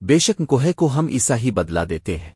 بے شک کوہے کو ہم عیسا ہی بدلا دیتے ہیں۔